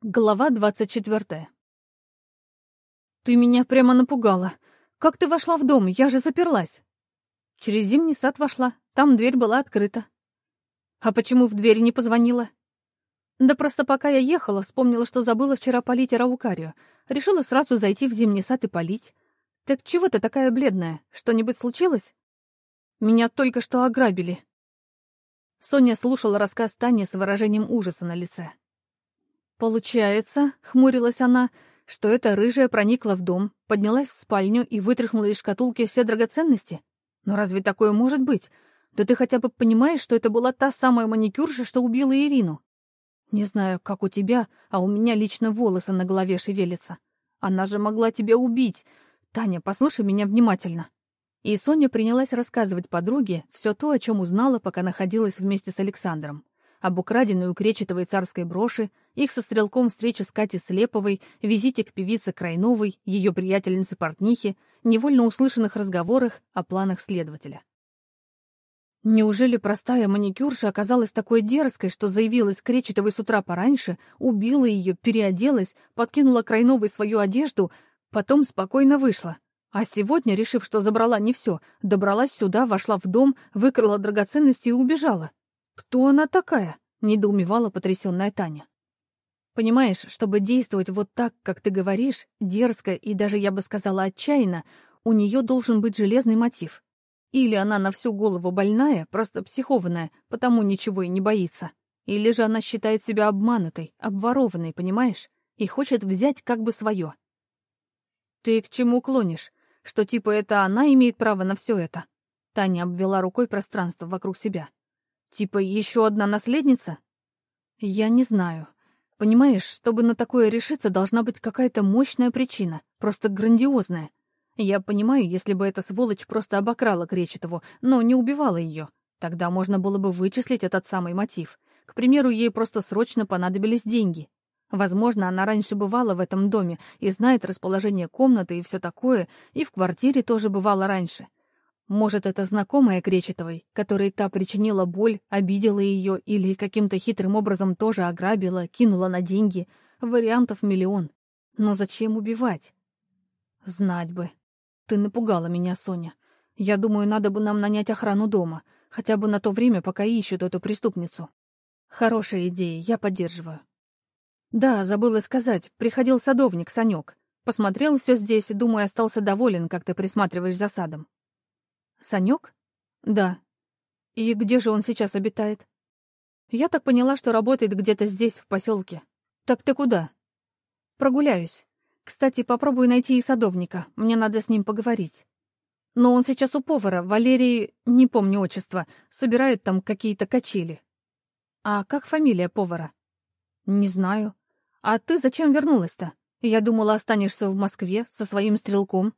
Глава двадцать четвертая. «Ты меня прямо напугала. Как ты вошла в дом? Я же заперлась». Через зимний сад вошла. Там дверь была открыта. «А почему в дверь не позвонила?» «Да просто пока я ехала, вспомнила, что забыла вчера полить араукарию. Решила сразу зайти в зимний сад и полить. Так чего ты такая бледная? Что-нибудь случилось?» «Меня только что ограбили». Соня слушала рассказ Тани с выражением ужаса на лице. «Получается», — хмурилась она, — «что эта рыжая проникла в дом, поднялась в спальню и вытряхнула из шкатулки все драгоценности? Но разве такое может быть? Да ты хотя бы понимаешь, что это была та самая маникюрша, что убила Ирину? Не знаю, как у тебя, а у меня лично волосы на голове шевелятся. Она же могла тебя убить. Таня, послушай меня внимательно». И Соня принялась рассказывать подруге все то, о чем узнала, пока находилась вместе с Александром об украденной у Кречетовой царской броши, их со стрелком встрече с Катей Слеповой, визите к певице Крайновой, ее приятельнице-портнихе, невольно услышанных разговорах о планах следователя. Неужели простая маникюрша оказалась такой дерзкой, что заявилась Кречетовой с утра пораньше, убила ее, переоделась, подкинула Крайновой свою одежду, потом спокойно вышла? А сегодня, решив, что забрала не все, добралась сюда, вошла в дом, выкрала драгоценности и убежала. «Кто она такая?» — недоумевала потрясенная Таня. «Понимаешь, чтобы действовать вот так, как ты говоришь, дерзко и даже, я бы сказала, отчаянно, у нее должен быть железный мотив. Или она на всю голову больная, просто психованная, потому ничего и не боится. Или же она считает себя обманутой, обворованной, понимаешь, и хочет взять как бы свое. Ты к чему клонишь? Что типа это она имеет право на все это? Таня обвела рукой пространство вокруг себя. Типа еще одна наследница? Я не знаю. Понимаешь, чтобы на такое решиться, должна быть какая-то мощная причина, просто грандиозная. Я понимаю, если бы эта сволочь просто обокрала Кречетову, но не убивала ее. Тогда можно было бы вычислить этот самый мотив. К примеру, ей просто срочно понадобились деньги. Возможно, она раньше бывала в этом доме и знает расположение комнаты и все такое, и в квартире тоже бывала раньше. Может, это знакомая Кречетовой, которой та причинила боль, обидела ее или каким-то хитрым образом тоже ограбила, кинула на деньги. Вариантов миллион. Но зачем убивать? Знать бы. Ты напугала меня, Соня. Я думаю, надо бы нам нанять охрану дома, хотя бы на то время, пока ищут эту преступницу. Хорошая идея, я поддерживаю. Да, забыла сказать, приходил садовник, Санек. Посмотрел все здесь, думаю, остался доволен, как ты присматриваешь за садом. Санек? Да. И где же он сейчас обитает? Я так поняла, что работает где-то здесь, в поселке. Так ты куда? Прогуляюсь. Кстати, попробую найти и садовника. Мне надо с ним поговорить. Но он сейчас у повара, Валерий, не помню отчество, собирает там какие-то качели. А как фамилия повара? Не знаю. А ты зачем вернулась-то? Я думала, останешься в Москве со своим стрелком.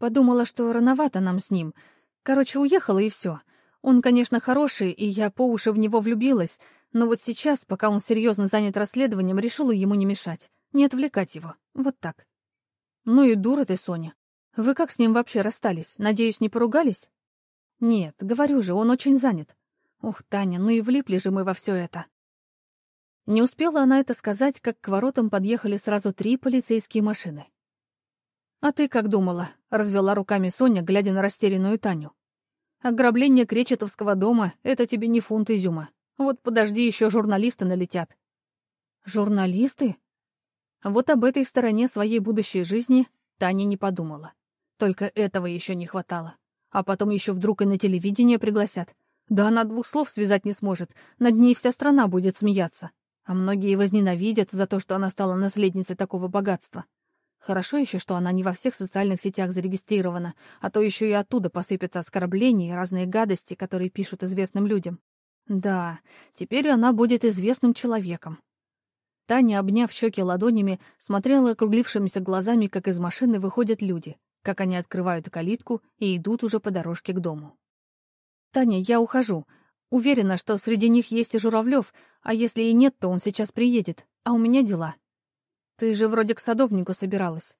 Подумала, что рановато нам с ним. Короче, уехала и все. Он, конечно, хороший, и я по уши в него влюбилась, но вот сейчас, пока он серьезно занят расследованием, решила ему не мешать, не отвлекать его. Вот так. Ну и дура ты, Соня. Вы как с ним вообще расстались? Надеюсь, не поругались? Нет, говорю же, он очень занят. Ух, Таня, ну и влипли же мы во все это. Не успела она это сказать, как к воротам подъехали сразу три полицейские машины. «А ты как думала?» — развела руками Соня, глядя на растерянную Таню. «Ограбление Кречетовского дома — это тебе не фунт изюма. Вот подожди, еще журналисты налетят». «Журналисты?» Вот об этой стороне своей будущей жизни Таня не подумала. Только этого еще не хватало. А потом еще вдруг и на телевидение пригласят. Да она двух слов связать не сможет, над ней вся страна будет смеяться. А многие возненавидят за то, что она стала наследницей такого богатства. Хорошо еще, что она не во всех социальных сетях зарегистрирована, а то еще и оттуда посыпятся оскорбления и разные гадости, которые пишут известным людям. Да, теперь она будет известным человеком. Таня, обняв щеки ладонями, смотрела округлившимися глазами, как из машины выходят люди, как они открывают калитку и идут уже по дорожке к дому. «Таня, я ухожу. Уверена, что среди них есть и Журавлев, а если и нет, то он сейчас приедет, а у меня дела. Ты же вроде к садовнику собиралась.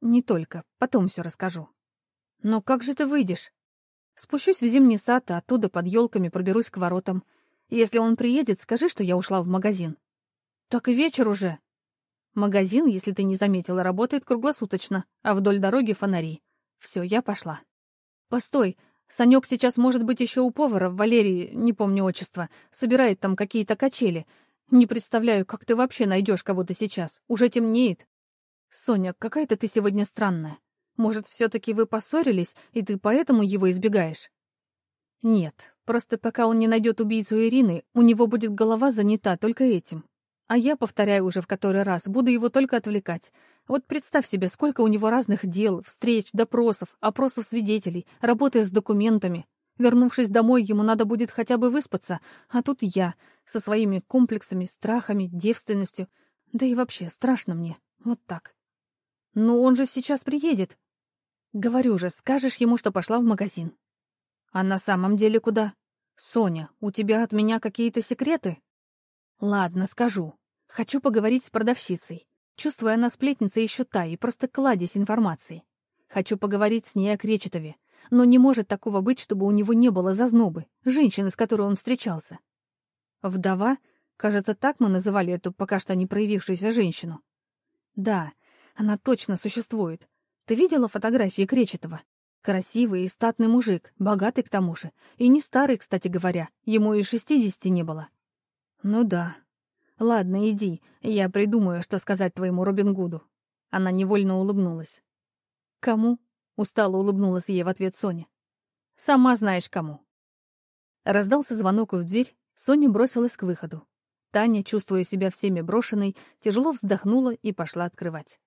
Не только, потом все расскажу. Но как же ты выйдешь? Спущусь в зимний сад, а оттуда под елками проберусь к воротам. Если он приедет, скажи, что я ушла в магазин. Так и вечер уже. Магазин, если ты не заметила, работает круглосуточно, а вдоль дороги фонари. Все, я пошла. Постой, Санек сейчас может быть еще у повара, Валерий, не помню отчество, собирает там какие-то качели. Не представляю, как ты вообще найдешь кого-то сейчас. Уже темнеет. Соня, какая-то ты сегодня странная. Может, все-таки вы поссорились, и ты поэтому его избегаешь? Нет, просто пока он не найдет убийцу Ирины, у него будет голова занята только этим. А я, повторяю уже в который раз, буду его только отвлекать. Вот представь себе, сколько у него разных дел, встреч, допросов, опросов свидетелей, работы с документами. Вернувшись домой, ему надо будет хотя бы выспаться, а тут я, со своими комплексами, страхами, девственностью. Да и вообще, страшно мне. Вот так. «Ну, он же сейчас приедет». «Говорю же, скажешь ему, что пошла в магазин». «А на самом деле куда?» «Соня, у тебя от меня какие-то секреты?» «Ладно, скажу. Хочу поговорить с продавщицей. Чувствую, она сплетница еще та и просто кладезь информации. Хочу поговорить с ней о Кречетове. Но не может такого быть, чтобы у него не было зазнобы, женщины, с которой он встречался. Вдова? Кажется, так мы называли эту пока что не проявившуюся женщину. Да, она точно существует. Ты видела фотографии Кречетова? Красивый и статный мужик, богатый к тому же. И не старый, кстати говоря, ему и шестидесяти не было. Ну да. Ладно, иди, я придумаю, что сказать твоему Робин Гуду. Она невольно улыбнулась. Кому? Устало улыбнулась ей в ответ Соня. Сама знаешь кому. Раздался звонок в дверь, Соня бросилась к выходу. Таня, чувствуя себя всеми брошенной, тяжело вздохнула и пошла открывать.